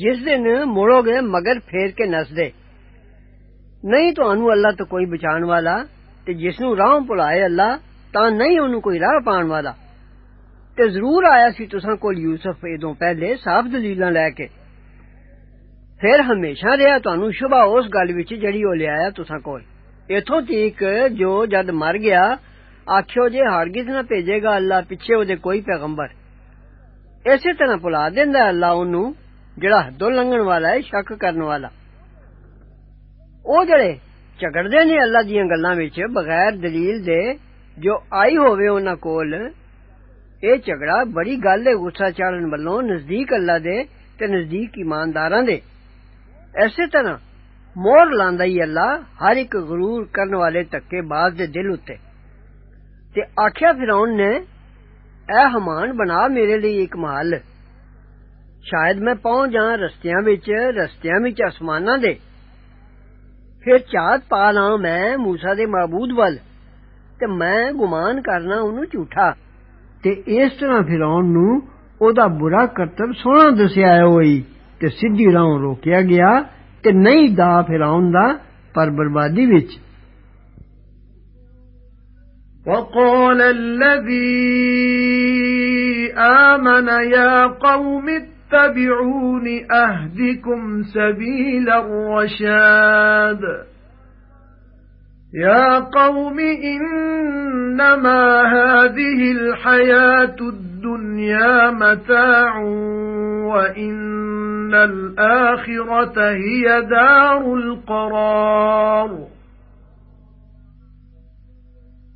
جس دن موڑو گے مگر پھیر کے نس دے۔ نہیں تو انو اللہ تو کوئی بچان والا تے جس نو راہ پلا اللہ تا نہیں انو کوئی راہ پان والا۔ تے ضرور آیا سی تساں کول یوسف ادوں پہلے صاف دلیلاں لے کے۔ پھر ہمیشہ رہیا تانوں شبہ اس گل وچ جڑی او لے آیا تساں کول۔ ایتھوں تیک جو جد مر گیا آکھیو جے ہرگز نہ بھیجے گا اللہ پیچھے او دے کوئی پیغمبر۔ اسی طرح پلا دیندا اللہ اونوں جڑا حدوں لنگن والا ہے شک کرن والا او جڑے جھگڑدے نے اللہ دیاں گلاں وچ بغیر دلیل دے جو آئی ہووے انہاں کول اے جھگڑا بڑی گل ہے غصہ چڑھن والوں نزدیک اللہ دے تے نزدیک ایمانداراں دے ایسے طرح مور لاندا ہی اللہ ہر ایک غرور کرن والے تکے باز دے دل اتے تے آکھیا فرعون نے اے ہمان بنا میرے لیے ایک محل ਸ਼ਾਇਦ ਮੈਂ ਪਹੁੰਚ ਜਾਂ ਰਸਤਿਆਂ ਵਿੱਚ ਰਸਤਿਆਂ ਵਿੱਚ ਅਸਮਾਨਾਂ ਦੇ ਫਿਰ ਝਾਤ ਪਾ ਲਾਂ ਮੈਂ موسی ਦੇ ਮਾਬੂਦ ਵੱਲ ਤੇ ਮੈਂ ਗੁਮਾਨ ਕਰਨਾ ਉਹਨੂੰ ਝੂਠਾ ਤੇ ਇਸ ਤਰ੍ਹਾਂ ਫਿਰੌਨ ਨੂੰ ਉਹਦਾ ਬੁਰਾ ਕਰਤਬ ਸੋਹਣਾ ਦੱਸਿਆ ਹੋਈ ਤੇ ਸਿੱਧੀ ਰਾਹ ਰੋਕਿਆ ਗਿਆ ਤੇ ਨਹੀਂ ਦਾ ਫਿਰੌਨ ਦਾ ਪਰ ਬਰਬਾਦੀ ਵਿੱਚ وقال الذي آمن يا قوم اتبعون أهدكم سبيل الرشاد. يا قوم إنما هذه الحياة الدنيا متاع وإن الآخرة هي دار القرار.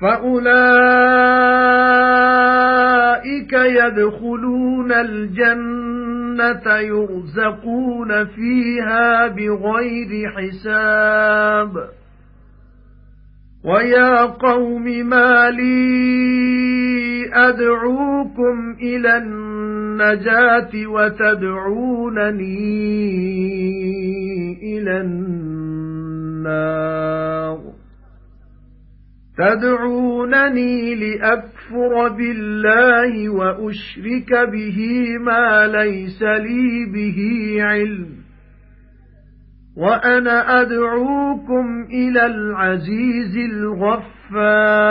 فَأُولَئِكَ يَدْخُلُونَ الْجَنَّةَ يُرْزَقُونَ فِيهَا بِغَيْرِ حِسَابٍ وَيَا قَوْمِ مَا لِي أَدْعُوكُمْ إِلَى النَّجَاةِ وَتَدْعُونَنِي إِلَى النَّارِ تَدْعُونَنِي لِأَكْفُرَ بِاللَّهِ وَأُشْرِكَ بِهِ مَا لَيْسَ لِي بِهِ عِلْمٌ وَأَنَا أَدْعُوكُمْ إِلَى الْعَزِيزِ الْغَفَّارِ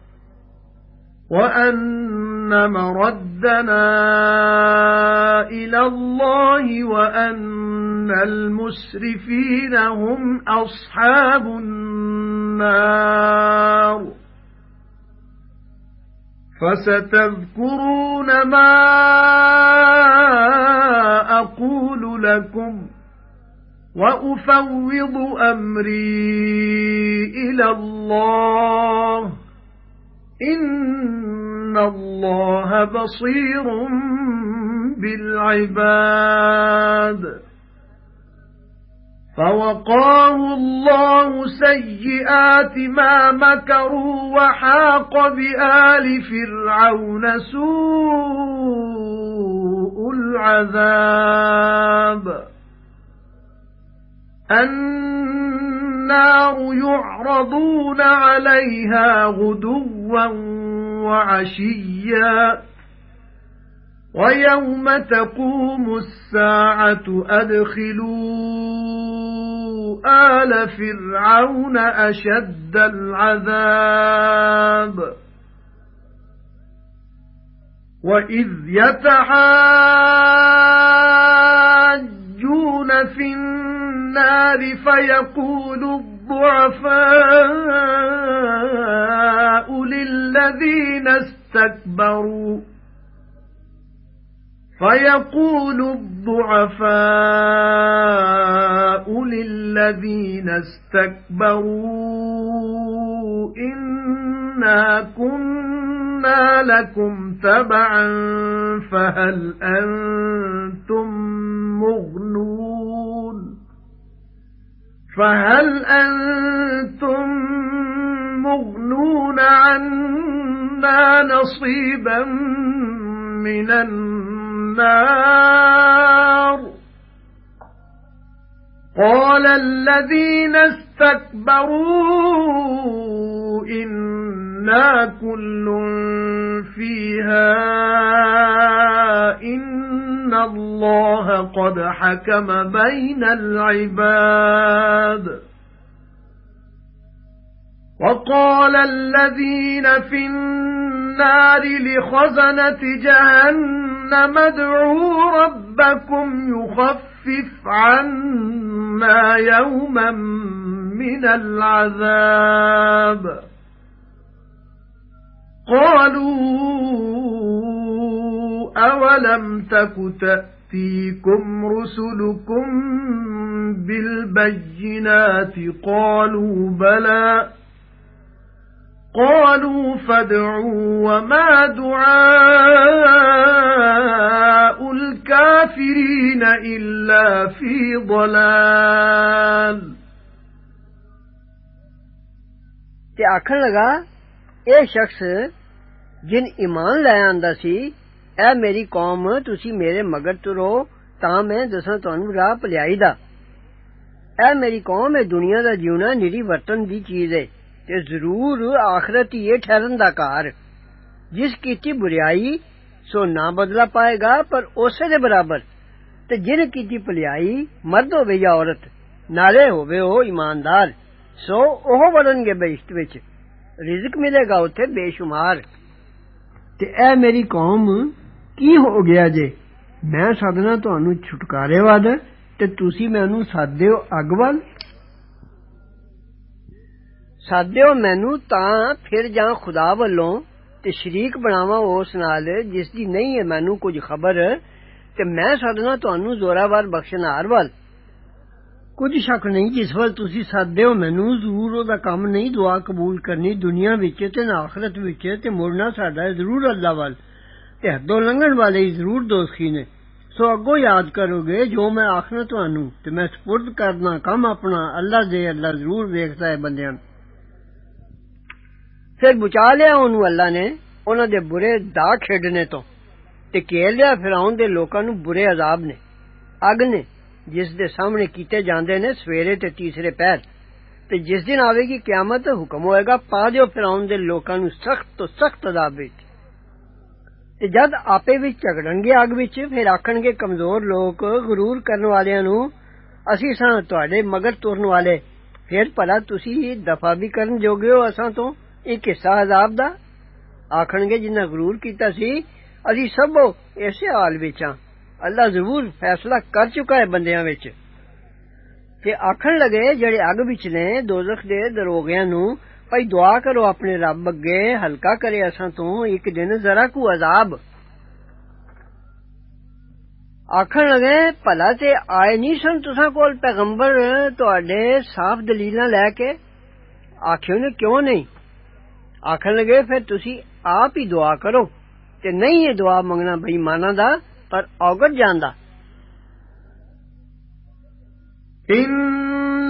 وَأَنَّ مَرَدَّنَا إِلَى اللَّهِ وَأَنَّ الْمُسْرِفِينَ هُمْ أَصْحَابُ النَّارِ فَسَتَذْكُرُونَ مَا أَقُولُ لَكُمْ وَأُفَوِّضُ أَمْرِي إِلَى اللَّهِ إِنَّ اللَّهَ بَصِيرٌ بِالْعِبَادِ فَوَقَاهُ اللَّهُ سَيِّئَاتِ مَا مَكَرُوا وَحَاقَ بِآلِ فِرْعَوْنَ سُوءُ الْعَذَابِ النَّارُ يُعْرَضُونَ عَلَيْهَا غُدُوًّا وَعَشِيًّا. وَيَوْمَ تَقُومُ السَّاعَةُ أَدْخِلُوا آلَ فِرْعَوْنَ أَشَدَّ الْعَذَابِ. وَإِذْ يَتَحَاجُّونَ فِي النَّارِ فَيَقُولُ الضعفاء للذين استكبروا. فيقول الضعفاء للذين استكبروا إنا كنا لكم تبعا فهل أنتم مغنون؟ فهل أنتم مغنون عنا نصيبا من النار؟ قال الذين استكبروا إنا كل فيها إن الله قد حكم بين العباد وقال الذين في النار لخزنة جهنم ادعوا ربكم يخفف عنا يوما من العذاب قالوا أَوَلَمْ تَكُ تَأْتِيكُمْ رُسُلُكُم بِالْبَيِّنَاتِ قَالُوا بَلَى قَالُوا فَادْعُوا وَمَا دُعَاءُ الْكَافِرِينَ إِلَّا فِي ضَلَالٍ. تے آکھن لگا اے إيه شخص جن إيمان لا آندا ਐ ਮੇਰੀ ਕੌਮ ਤੁਸੀਂ ਮੇਰੇ ਮਗਰ ਤੁਰੋ ਤਾਂ ਮੈਂ ਦੱਸਾਂ ਤੁਹਾਨੂੰ ਰਾਹ ਭਲਾਈ ਦਾ ਐ ਮੇਰੀ ਕੌਮ ਇਹ ਦੁਨੀਆ ਦਾ ਜਿਉਣਾ ਨਿਰੀ ਵਰਤਨ ਦੀ ਚੀਜ਼ ਹੈ ਤੇ ਜ਼ਰੂਰ ਆਖਰਤ ਹੀ ਠਹਿਰਨ ਦਾ ਘਰ ਜਿਸ ਕੀਤੀ ਬੁਰੀਾਈ ਸੋ ਨਾ ਬਦਲਾ ਪਾਏਗਾ ਪਰ ਉਸੇ ਦੇ ਬਰਾਬਰ ਤੇ ਜਿਹਨੇ ਕੀਤੀ ਭਲਾਈ ਮਰਦ ਹੋਵੇ ਜਾਂ ਔਰਤ ਨਾਲੇ ਹੋਵੇ ਉਹ ਇਮਾਨਦਾਰ ਸੋ ਉਹ ਵੜਨਗੇ ਬਹਿਸ਼ਤ ਵਿੱਚ ਰਿਜ਼ਕ ਮਿਲੇਗਾ ਉੱਥੇ ਬੇਸ਼ੁਮਾਰ ਤੇ ਐ ਮੇਰੀ ਕੌਮ ਕੀ ਹੋ ਗਿਆ ਜੇ ਮੈਂ ਸਦਨਾ ਤੁਹਾਨੂੰ ਛੁਟਕਾਰੇ ਵੱਲ ਤੇ ਤੁਸੀਂ ਮੈਨੂੰ ਸਾਦਿਓ ਅੱਗ ਵੱਲ ਸਾਦਿਓ ਮੈਨੂੰ ਤਾਂ ਫਿਰ ਜਾਂ ਖੁਦਾ ਵੱਲੋਂ ਤੇ ਸ਼ਰੀਕ ਬਣਾਵਾਂ ਉਸ ਨਾਲ ਜਿਸ ਦੀ ਨਹੀਂ ਹੈ ਮੈਨੂੰ ਕੁਝ ਖਬਰ ਤੇ ਮੈਂ ਸਦਨਾ ਤੁਹਾਨੂੰ ਜ਼ੋਰਾਵਰ ਬਖਸ਼ਨਾਰ ਵੱਲ ਕੁਝ ਸ਼ੱਕ ਨਹੀਂ ਜਿਸ ਵੱਲ ਤੁਸੀਂ ਸਾਦੇ ਹੋ ਮੈਨੂੰ ਜ਼ਰੂਰ ਉਹਦਾ ਕੰਮ ਨਹੀਂ ਦੁਆ ਕਬੂਲ ਕਰਨੀ ਦੁਨੀਆ ਵਿੱਚ ਤੇ ਨਾ ਆਖਰਤ ਵਿੱਚ ਤੇ ਮੁੜਨਾ ਸਾਡਾ ਜ਼ਰੂਰ ਅੱਲਾ ਵੱਲ تے حدوں لنگن والے ضرور دوزخی نے۔ سو اگوں یاد کرو گے جو میں آخنا تانوں تے میں سپرد کرنا کم اپنا اللہ دے اللہ ضرور ویکھدا ہے بندیاں۔ پھر بچا لیا انہوں اللہ نے انہوں دے برے دا کھیڈنے تو تے کیل لیا فراؤن دے لوکاں نو برے عذاب نے۔ اگ نے جس دے سامنے کیتے جاندے نے سویرے تے تیسرے پیر۔ تے جس دن آوے گی قیامت حکم ہوئے گا، پا دیو فراؤن دے لوکاں نو سخت تو سخت عذاب ਤੇ ਜਦ ਆਪੇ ਵਿੱਚ ਝਗੜਨਗੇ ਅੱਗ ਵਿੱਚ ਫਿਰ ਆਖਣਗੇ ਕਮਜ਼ੋਰ ਲੋਕ ਗਰੂਰ ਕਰਨ ਵਾਲਿਆਂ ਨੂੰ ਅਸੀਂ ਸਾਂ ਤੁਹਾਡੇ ਮਗਰ ਤੁਰਨ ਵਾਲੇ ਫਿਰ ਭਲਾ ਤੁਸੀਂ ਦਫਾ ਵੀ ਕਰਨ ਜੋਗੇ ਹੋ ਅਸਾਂ ਤੋਂ ਇੱਕ ਹਿੱਸਾ ਅਜ਼ਾਬ ਦਾ ਆਖਣਗੇ ਜਿਨ੍ਹਾਂ ਗਰੂਰ ਕੀਤਾ ਸੀ ਅਸੀਂ ਸਭੋ ਇਸੇ ਹਾਲ ਵਿੱਚ ਆ ਅੱਲਾ ਜ਼ਰੂਰ ਫੈਸਲਾ ਕਰ ਚੁੱਕਾ ਹੈ ਬੰਦਿਆਂ ਵਿੱਚ ਤੇ ਆਖਣ ਲਗੇ ਜਿਹੜੇ ਅੱਗ ਵਿੱਚ ਨੇ ਦੋਜ਼ਖ ਦੇ ਦਰੋਗਿਆਂ ਨੂੰ بھائی دعا کرو اپنے رب اگے، ہلکا کرے اساں تو، ایک دن ذرا کو عذاب۔ آخر لگے پلا تے آئے نہیں سن تسا کول پیغمبر، تواڈے صاف دلیلاں لے کے؟ آخیو نے کیوں نہیں؟ آخر لگے، پھر تسی آپ ہی دعا کرو، تے نہیں یہ دعا منگنا بھائی مانا دا، پر اوگٹ جاندہ ان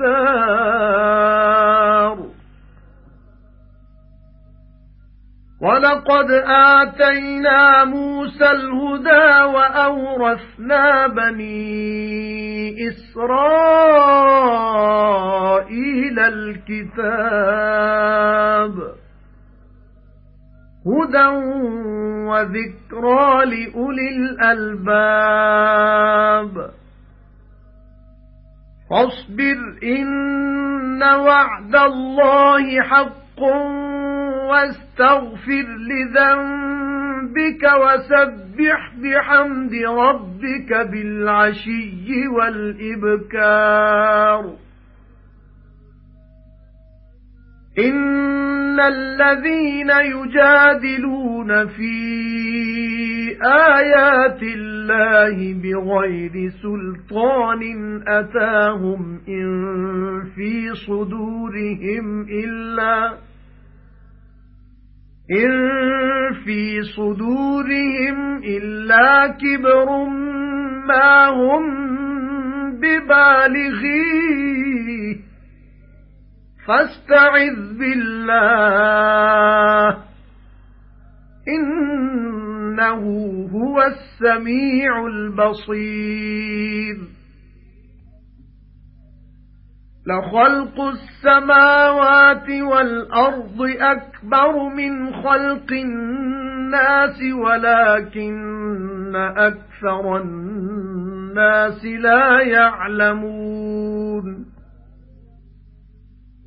الدَّارِ وَلَقَدْ آتَيْنَا مُوسَى الْهُدَى وَأَوْرَثْنَا بَنِي إِسْرَائِيلَ الْكِتَابَ. هُدًى وَذِكْرَى لِأُولِي الْأَلْبَابِ. فَاصْبِرْ إِنَّ وَعْدَ اللَّهِ حَقٌّ وَاسْتَغْفِرْ لِذَنبِكَ وَسَبِّحْ بِحَمْدِ رَبِّكَ بِالْعَشِيِّ وَالْإِبْكَارِ. إِنَّ الَّذِينَ يُجَادِلُونَ فِي آيَاتِ اللَّهِ بِغَيْرِ سُلْطَانٍ أَتَاهُمْ إِن فِي صُدُورِهِمْ إِلَّا إِن فِي صُدُورِهِمْ إِلَّا كِبْرٌ مَا هُمْ بِبَالِغِيهِ فَاسْتَعِذْ بِاللَّهِ إِنَّهُ هُوَ السَّمِيعُ الْبَصِيرُ. لَخَلْقُ السَّمَاوَاتِ وَالْأَرْضِ أَكْبَرُ مِنْ خَلْقِ النَّاسِ وَلَكِنَّ أَكْثَرَ النَّاسِ لَا يَعْلَمُونَ.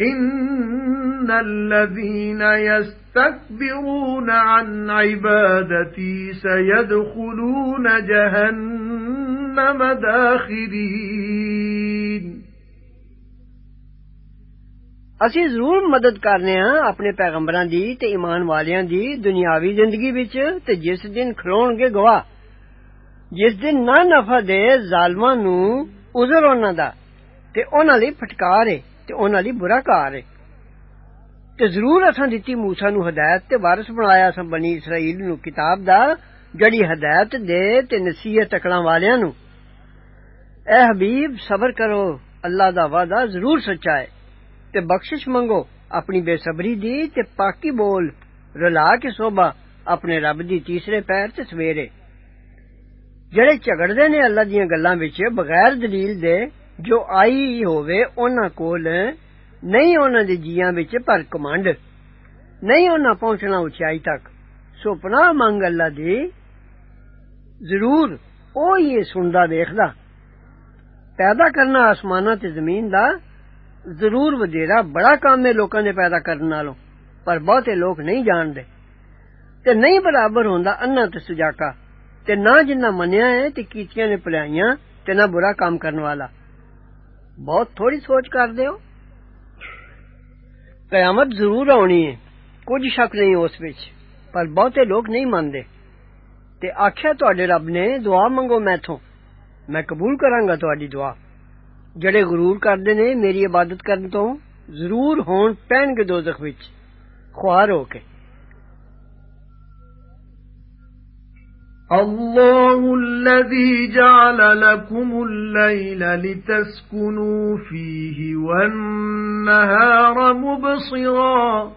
إِنَّ الَّذِينَ يَسْتَكْبِرُونَ عَن عِبَادَتِي سَيَدْخُلُونَ جَهَنَّمَ دَاخِرِينَ ਅਸੀਂ ਜ਼ਰੂਰ ਮਦਦ ਕਰਨੇ ਆ ਆਪਣੇ ਪੈਗੰਬਰਾਂ ਦੀ ਤੇ ਈਮਾਨ ਵਾਲਿਆਂ ਦੀ ਦੁਨਿਆਵੀ ਜ਼ਿੰਦਗੀ ਵਿੱਚ ਤੇ ਜਿਸ ਦਿਨ ਖਲੋਣਗੇ ਗਵਾਹ ਜਿਸ ਦਿਨ ਨਾ ਨਫਾ ਦੇ ਜ਼ਾਲਮਾਂ ਨੂੰ ਉਜ਼ਰ ਉਹਨਾਂ ਦਾ ਤੇ ਉਹਨਾਂ ਲਈ ਫਟਕਾਰ ਏ تے انہاں دی برا کار ہے تے ضرور اساں دتی موسی نو ہدایت تے وارث بنایا اساں بنی اسرائیل نو کتاب دا جڑی ہدایت دے تے نصیحت اکڑاں والیاں نو اے حبیب صبر کرو اللہ دا وعدہ ضرور سچا ہے تے بخشش منگو اپنی بے صبری دی تے پاکی بول رلا کے صوبہ اپنے رب دی تیسرے پیر تے سویرے جڑے جھگڑدے نے اللہ دیاں گلاں وچ بغیر دلیل دے ਜੋ ਆਈ ਹੋਵੇ ਉਹਨਾਂ ਕੋਲ ਨਹੀਂ ਉਹਨਾਂ ਦੇ ਜੀਆਂ ਵਿੱਚ ਪਰ ਕਮੰਡ ਨਹੀਂ ਉਹਨਾਂ ਪਹੁੰਚਣਾ ਉਚਾਈ ਤੱਕ ਸੋ ਪਨਾਹ ਮੰਗ ਅੱਲਾ ਦੀ ਜ਼ਰੂਰ ਉਹ ਹੀ ਇਹ ਸੁਣਦਾ ਵੇਖਦਾ ਪੈਦਾ ਕਰਨਾ ਆਸਮਾਨਾਂ ਤੇ ਜ਼ਮੀਨ ਦਾ ਜ਼ਰੂਰ ਵਧੇਰਾ ਬੜਾ ਕੰਮ ਹੈ ਲੋਕਾਂ ਦੇ ਪੈਦਾ ਕਰਨ ਨਾਲੋਂ ਪਰ ਬਹੁਤੇ ਲੋਕ ਨਹੀਂ ਜਾਣਦੇ ਤੇ ਨਹੀਂ ਬਰਾਬਰ ਹੁੰਦਾ ਅੰਨਾ ਤੇ ਸੁਜਾਕਾ ਤੇ ਨਾ ਜਿੰਨਾ ਮੰਨਿਆ ਹੈ ਤੇ ਕੀਤੀਆਂ ਨੇ ਭਲਾਈਆਂ ਤੇ ਨਾ ਬੁਰਾ ਕੰਮ ਕਰਨ ਵਾਲਾ بہت تھوڑی سوچ کر ہو۔ قیامت ضرور آنی ہے، کچھ شک نہیں اس وچ، پر بہتے لوگ نہیں مانتے تے آخیا تڈے رب نے دعا منگو میتھوں میں قبول کراں گا تہاڈی دعا۔ جڑے غرور کردے نے میری عبادت کرن تو ضرور ہون پہن کے دوزخ وچ۔ خوار ہو کے۔ اللَّهُ الَّذِي جَعَلَ لَكُمُ اللَّيْلَ لِتَسْكُنُوا فِيهِ وَالنَّهَارَ مُبْصِرًا.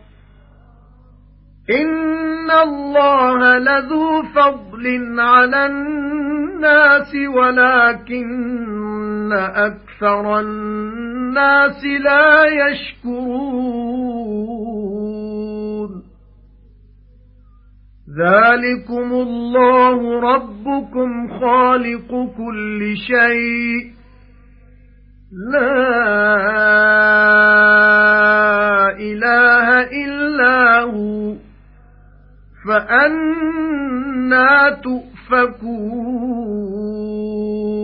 إِنَّ اللَّهَ لَذُو فَضْلٍ عَلَى النَّاسِ وَلَكِنَّ أَكْثَرَ النَّاسِ لَا يَشْكُرُونَ. ذَلِكُمُ اللَّهُ رَبُّكُمْ خَالِقُ كُلِّ شَيْءٍ. لَا إِلَٰهَ إِلَّا هُوَ. فَأَنَّى تُؤْفَكُونَ.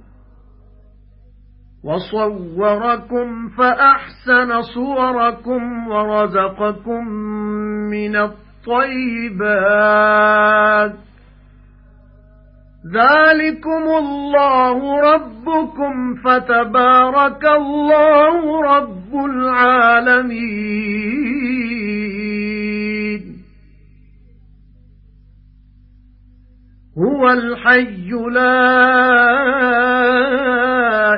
وَصَوَّرَكُمْ فَأَحْسَنَ صُوَرَكُمْ وَرَزَقَكُم مِّنَ الطَّيِّبَاتِ. ذَلِكُمُ اللَّهُ رَبُّكُمْ فَتَبَارَكَ اللَّهُ رَبُّ الْعَالَمِينَ. هُوَ الْحَيُّ لَا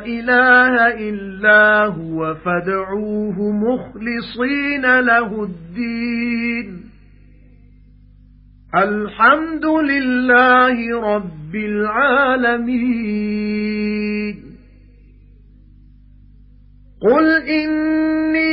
إِلَٰهَ إِلَّا هُوَ فَادْعُوهُ مُخْلِصِينَ لَهُ الدِّينَ. الْحَمْدُ لِلَّهِ رَبِّ الْعَالَمِينَ. قُلْ إِنِّي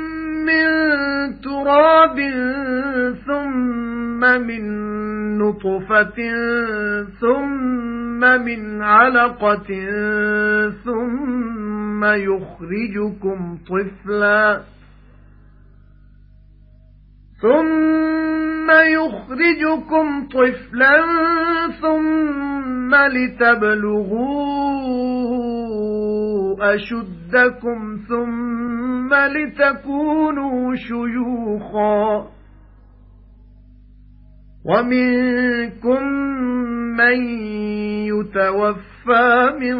مِّن تُرَابٍ ثُمَّ مِن نُّطْفَةٍ ثُمَّ مِنْ عَلَقَةٍ ثُمَّ يُخْرِجُكُمْ طِفْلًا ثُمَّ يُخْرِجُكُمْ طِفْلًا ثُمَّ لِتَبْلُغُوا أَشُدَّكُمْ ثُمَّ لِتَكُونُوا شُيُوخًا. وَمِنكُم مَّن يُتَوَفَّى مِن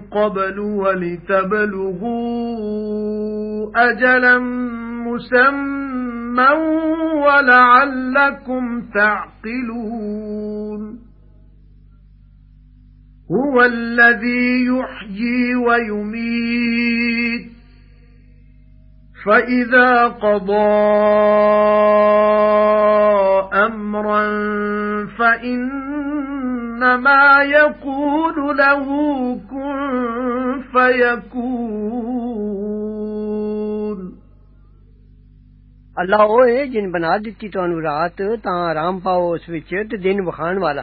قَبْلُ وَلِتَبْلُغُوا أَجَلًا مُّسَمًّى وَلَعَلَّكُمْ تَعْقِلُونَ. هُوَ الَّذِي يُحْيِي وَيُمِيتُ. فَإِذَا قَضَى أَمْرًا فَإِنَّمَا يَقُولُ لَهُ كُن فَيَكُونُ. اللہ اوئے إيه جن بنا دیتی تانوں رات تاں آرام پاؤ اس وچ تے دن بخان والا۔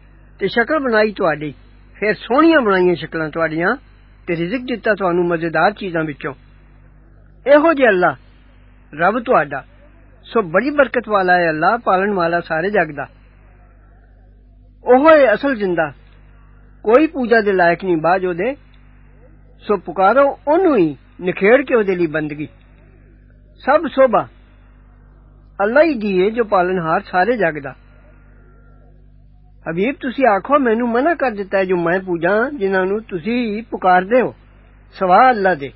ਤੇ ਸ਼ਕਲ ਬਣਾਈ ਤੁਹਾਡੀ ਫਿਰ ਸੋਹਣੀਆਂ ਬਣਾਈਆਂ ਸ਼ਕਲਾਂ ਤੁਹਾਡੀਆਂ ਤੇ ਰਿਜ਼ਕ ਦਿੱਤਾ ਤੁਹਾਨੂੰ ਮਜ਼ੇਦਾਰ ਚੀਜ਼ਾਂ ਵਿੱਚੋਂ ਇਹੋ ਜਿਹਾ ਅੱਲਾ ਰੱਬ ਤੁਹਾਡਾ ਸੋ ਬੜੀ ਬਰਕਤ ਵਾਲਾ ਹੈ ਅੱਲਾ ਪਾਲਣ ਵਾਲਾ ਸਾਰੇ ਜਗ ਦਾ ਉਹ ਹੈ ਅਸਲ ਜਿੰਦਾ ਕੋਈ ਪੂਜਾ ਦੇ ਲਾਇਕ ਨਹੀਂ ਬਾਜ ਉਹਦੇ ਸੋ ਪੁਕਾਰੋ ਉਹਨੂੰ ਹੀ ਨਿਖੇੜ ਕੇ ਉਹਦੇ ਲਈ ਬੰਦਗੀ ਸਭ ਸੋਭਾ ਅੱਲਾ ਹੀ ਦੀ ਹੈ ਜੋ ਪਾਲਣਹਾਰ ਸਾਰੇ ਜਗ ਦਾ حبیب تسی آخو مینو منع کر دیتا ہے جو میں پوجا جنہاں نو تسی پکار دے ہو۔ سوا اللہ دے۔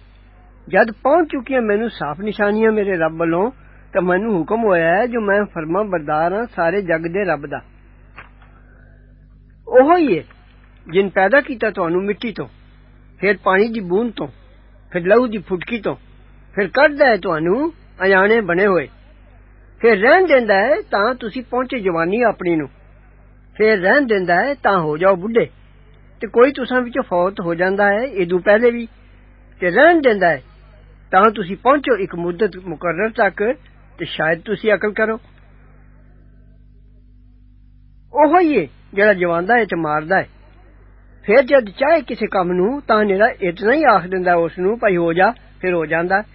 جد پہنچ چکی مینو صاف نشانیاں میرے رب والوں تے مینو حکم ہویا ہے جو میں فرما بردار ہاں سارے جگ دے رب دا۔ اوہو ہی ہے، جن پیدا کیتا تانوں مٹی تو، پھر پانی دی بوند تو، پھر لہو دی پھٹکی تو، پھر کڈدا ہے تانوں اجانے بنے ہوئے۔ پھر رہن دیندا ہے، تاں تسی پہنچے جوانی اپنی نو۔ پھر رہن دیندا ہے تا ہو جاؤ بڈھے تے کوئی تساں وچوں فوت ہو جاندا ہے ایدو پہلے بھی تے رہن دیندا ہے تا تسی پہنچو ایک مدت مقرر تک تے شاید تسی عقل کرو اوہی ہے جڑا جواندا ہے تے ماردا ہے پھر جد چاہے کسی کام نو تا نیڑا اتنا ہی آکھ دیندا اس نو بھئی ہو جا پھر ہو جاندا ہے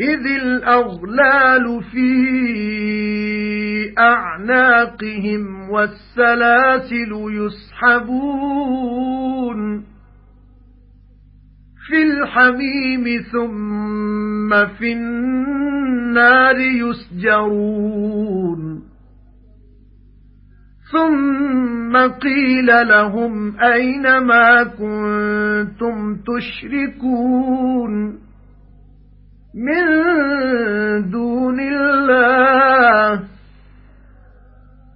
إِذِ الْأَغْلَالُ فِي أَعْنَاقِهِمْ وَالسَّلَاسِلُ يُسْحَبُونَ فِي الْحَمِيمِ ثُمَّ فِي النَّارِ يُسْجَرُونَ ثُمَّ قِيلَ لَهُمْ أَيْنَ مَا كُنتُمْ تُشْرِكُونَ مِن دُونِ اللَّهِ.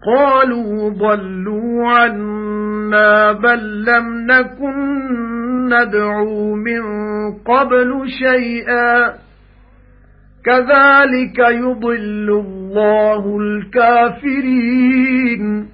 قَالُوا ضَلُّوا عَنَّا بَل لَّمْ نَكُن نَّدْعُو مِن قَبْلُ شَيْئًا. كَذَلِكَ يُضِلُّ اللَّهُ الْكَافِرِينَ.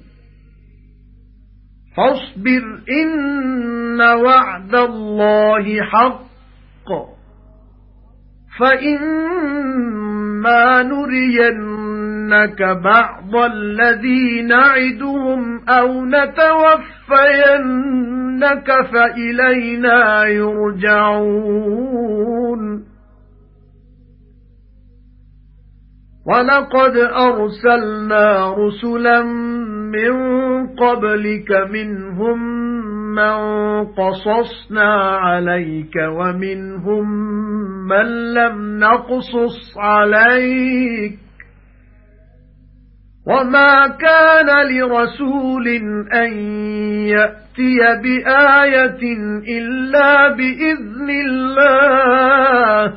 فاصبر إن وعد الله حق. فإما نرين نُرِيَنَّكَ بَعْضَ الَّذِي نَعِدُهُمْ أَوْ نَتَوَفَّيَنَّكَ فَإِلَيْنَا يُرْجَعُونَ. وَلَقَدْ أَرْسَلْنَا رُسُلًا مِنْ قَبْلِكَ مِنْهُمْ مَنْ قَصَصْنَا عَلَيْكَ وَمِنْهُمْ مَنْ لَمْ نَقْصُصْ عَلَيْكَ وَمَا كَانَ لِرَسُولٍ أَن يَأْتِيَ بِآيَةٍ إِلَّا بِإِذْنِ اللَّهِ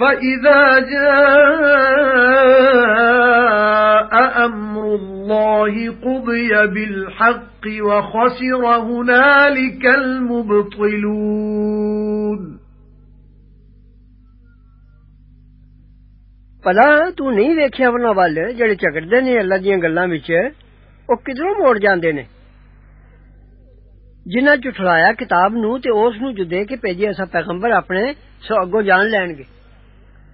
فَإِذَا جَاءَ أَمْرُ اللَّهِ قُضِيَ بِالْحَقِّ وَخَسِرَ هُنَالِكَ الْمُبْطِلُونَ ਭਲਾ ਤੂੰ ਨਹੀਂ ਵੇਖਿਆ ਉਹਨਾਂ ਵੱਲ ਜਿਹੜੇ ਝਗੜਦੇ ਨੇ ਅੱਲਾ ਦੀਆਂ ਗੱਲਾਂ ਵਿੱਚ ਉਹ ਕਿਧਰੋਂ ਮੋੜ ਜਾਂਦੇ ਨੇ ਜਿਨ੍ਹਾਂ ਝੁਠਲਾਇਆ ਕਿਤਾਬ ਨੂੰ ਤੇ ਉਸ ਨੂੰ ਜੋ ਦੇ ਕੇ ਭੇਜਿਆ ਅਸਾਂ ਪੈਗੰਬਰ ਆਪਣੇ ਸੋ ਅੱਗੋਂ ਜਾਣ ਲੈਣਗੇ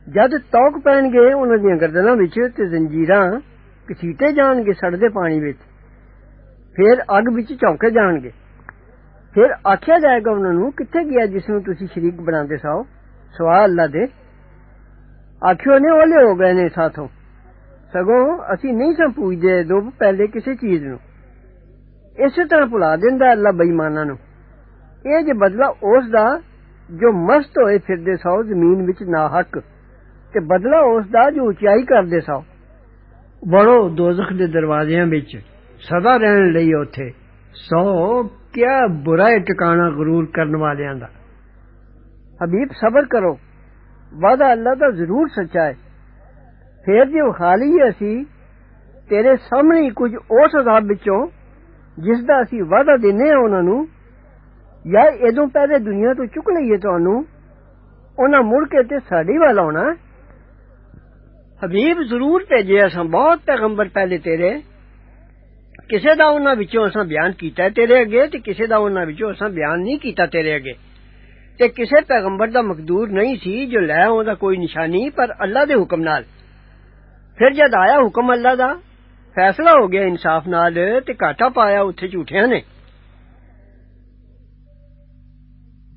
ਜਦ ਤੌਕ ਪੈਣਗੇ ਉਹਨਾਂ ਦੀਆਂ ਗਰਦਨਾਂ ਵਿੱਚ ਤੇ ਜ਼ੰਜੀਰਾਂ ਕਸੀਟੇ ਜਾਣਗੇ ਸੜਦੇ ਪਾਣੀ ਵਿੱਚ ਫਿਰ ਅੱਗ ਵਿੱਚ ਝੌਂਕੇ ਜਾਣਗੇ ਫਿਰ ਆਖਿਆ ਜਾਏਗਾ ਉਹਨਾਂ ਨੂੰ ਕਿੱਥੇ ਗਿਆ ਜਿਸ ਨੂੰ ਤੁਸੀਂ ਸ਼ਰੀਕ ਬਣਾਉਂਦੇ ਸੋ ਸਵਾ ਅੱਲਾ ਦੇ ਆਖਿਓ ਨੇ ਉਹਲੇ ਹੋ ਗਏ ਨੇ ਸਾਥੋਂ ਸਗੋਂ ਅਸੀਂ ਨਹੀਂ ਸਾਂ ਪੂਜਦੇ ਦੋ ਪਹਿਲੇ ਕਿਸੇ ਚੀਜ਼ ਨੂੰ ਇਸੇ ਤਰ੍ਹਾਂ ਭੁਲਾ ਦਿੰਦਾ ਅੱਲਾ ਬੇਈਮਾਨਾਂ ਨੂੰ ਇਹ ਜੇ ਬਦਲਾ ਉਸ ਦਾ ਜੋ ਮਸਤ ਹੋਏ ਫਿਰਦੇ ਸੋ ਜ਼ਮੀਨ ਵਿੱਚ ਨਾ ਹੱਕ ਤੇ ਬਦਲਾ ਉਸ ਦਾ ਜੋ ਉਚਾਈ ਕਰਦੇ ਸੋ ਵੜੋ ਦੋਜ਼ਖ ਦੇ ਦਰਵਾਜ਼ਿਆਂ ਵਿੱਚ ਸਦਾ ਰਹਿਣ ਲਈ ਉੱਥੇ ਸੋ ਕਿਆ ਬੁਰਾ ਟਿਕਾਣਾ ਗਰੂਰ ਕਰਨ ਵਾਲਿਆਂ ਦਾ ਹਬੀਬ ਸਬਰ ਕਰੋ ਵਾਦਾ ਅੱਲਾ ਦਾ ਜ਼ਰੂਰ ਸੱਚਾ ਹੈ ਫੇਰ ਜੇ ਵਿਖਾ ਲਈਏ ਅਸੀਂ ਤੇਰੇ ਸਾਹਮਣੇ ਕੁਝ ਉਸ ਅਜ਼ਾਬ ਵਿੱਚੋਂ ਜਿਸ ਦਾ ਅਸੀਂ ਵਾਦਾ ਦਿੰਨੇ ਆ ਉਹਨਾਂ ਨੂੰ ਜਾਂ ਇਦੋਂ ਪਹਿਲੇ ਦੁਨੀਆ ਤੋਂ ਚੁੱਕ ਲਈਏ ਤੁਹਾਨੂੰ ਉਹਨਾਂ ਮੁੜ ਕੇ ਤੇ ਸਾਡੀ ਵੱਲ ਆਉਣਾ حبیب ضرور بھیجے، اساں بہت پیغمبر پہلے تیرے۔ کسے دا انہاں وچوں اساں بیان کیتا تیرے اگے، تے کسے دا انہاں وچوں اساں بیان نہیں کیتا تیرے اگے۔ تے کسے پیغمبر دا مقدور نہیں سی جو لے اوندا کوئی نشانی، پر اللہ دے حکم نال۔ پھر جد آیا حکم اللہ دا، فیصلہ ہو گیا انصاف نال، تے کاٹا پایا اوتھے جھوٹیاں نے۔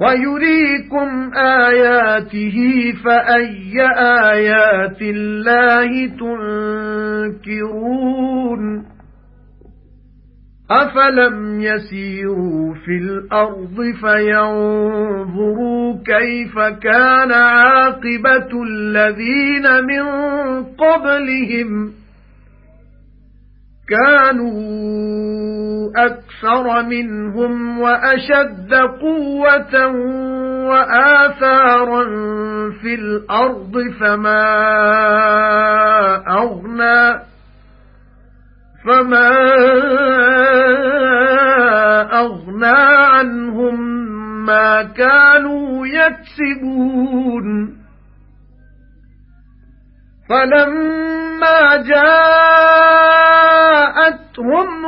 وَيُرِيكُمْ آيَاتِهِ فَأَيَّ آيَاتِ اللَّهِ تُنكِرُونَ أَفَلَمْ يَسِيرُوا فِي الْأَرْضِ فَيَنظُرُوا كَيْفَ كَانَ عَاقِبَةُ الَّذِينَ مِن قَبْلِهِمْ كَانُوا أَكْثَرَ مِنْهُمْ وَأَشَدَّ قُوَّةً وَآثَارًا فِي الْأَرْضِ فَمَا أَغْنَى فَمَا أَغْنَى عَنْهُمْ مَا كَانُوا يَكْسِبُونَ فَلَمَّا جَاءَتْهُمْ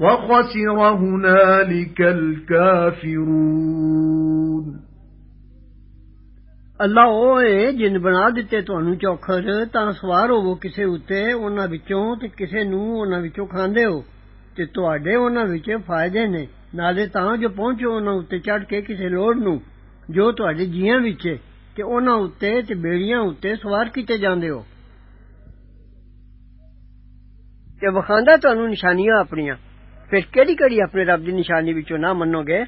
وَخَسِرَ هُنَالِكَ الْكَافِرُونَ ਅੱਲਾ ਉਹ ਹੈ ਜਿਨ ਬਣਾ ਦਿੱਤੇ ਤੁਹਾਨੂੰ ਚੌਖਰ ਤਾਂ ਸਵਾਰ ਹੋਵੋ ਕਿਸੇ ਉੱਤੇ ਉਹਨਾਂ ਵਿੱਚੋਂ ਤੇ ਕਿਸੇ ਨੂੰ ਉਹਨਾਂ ਵਿੱਚੋਂ ਖਾਂਦੇ ਹੋ ਤੇ ਤੁਹਾਡੇ ਉਹਨਾਂ ਵਿੱਚ ਫਾਇਦੇ ਨੇ ਨਾਲੇ ਤਾਂ ਜੋ ਪਹੁੰਚੋ ਉਹਨਾਂ ਉੱਤੇ ਚੜ ਕੇ ਕਿਸੇ ਲੋੜ ਨੂੰ ਜੋ ਤੁਹਾਡੇ ਜੀਆਂ ਵਿੱਚ ਤੇ ਉਹਨਾਂ ਉੱਤੇ ਤੇ ਬੇੜੀਆਂ ਉੱਤੇ ਸਵਾਰ ਕੀਤੇ ਜਾਂਦੇ ਹੋ ਤੇ ਵਖਾਂਦਾ ਤੁਹਾਨੂੰ ਨਿਸ਼ਾਨੀਆਂ ਆਪਣੀਆਂ پھر کیڑی کیڑی اپنے رب دی نشانی وچوں نہ منو گے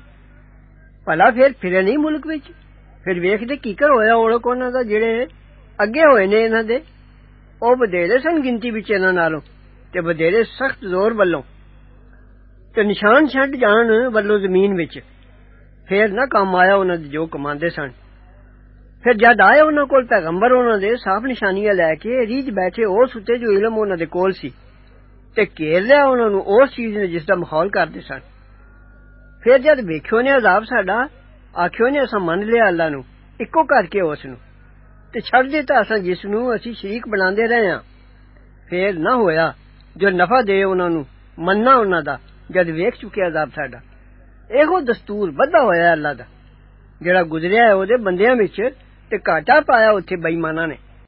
بھلا پھر پھرے نہیں ملک وچ پھر ویکھ دے کی کر ہویا اوڑک انہاں دا جڑے اگے ہوئے نے انہاں دے أو بدیلے سن گنتی وچ انہاں نالوں تے بدیلے سخت زور والوں تے نشان چھڈ جان والوں زمین وچ پھر نہ کام آیا انہاں دے جو کماندے سن پھر جد آئے انہاں کول پیغمبر انہاں دے صاف نشانیاں لے کے ریج بیٹھے أو ستے جو علم انہاں دے کول ਤੇ ਘੇਰ ਲਿਆ ਉਹਨਾਂ ਨੂੰ ਉਸ ਚੀਜ਼ ਨੇ ਜਿਸ ਦਾ ਮਾਹੌਲ ਕਰਦੇ ਸਨ ਫਿਰ ਜਦ ਵੇਖਿਓ ਨੇ ਅਜ਼ਾਬ ਸਾਡਾ ਆਖਿਓ ਨੇ ਅਸਾਂ ਮੰਨ ਲਿਆ ਅੱਲਾ ਨੂੰ ਇੱਕੋ ਕਰਕੇ ਉਸ ਨੂੰ ਤੇ ਛੱਡ ਦਿੱਤਾ ਅਸਾਂ ਜਿਸ ਨੂੰ ਅਸੀਂ ਸ਼ਰੀਕ ਬਣਾਉਂਦੇ ਰਹੇ ਹਾਂ ਫੇਰ ਨਾ ਹੋਇਆ ਜੋ ਨਫਾ ਦੇ ਉਹਨਾਂ ਨੂੰ ਮੰਨਣਾ ਉਹਨਾਂ ਦਾ ਜਦ ਵੇਖ ਚੁੱਕਿਆ ਅਜ਼ਾਬ ਸਾਡਾ ਇਹੋ ਦਸਤੂਰ ਵੱਧਾ ਹੋਇਆ ਅੱਲਾ ਦਾ ਜਿਹੜਾ ਗੁਜ਼ਰਿਆ ਹੈ ਉਹਦੇ ਬੰਦਿਆਂ ਵਿੱਚ ਤੇ ਘਾਟਾ ਪਾਇਆ ਉੱਥੇ ਬੇਈਮਾਨਾਂ ਨੇ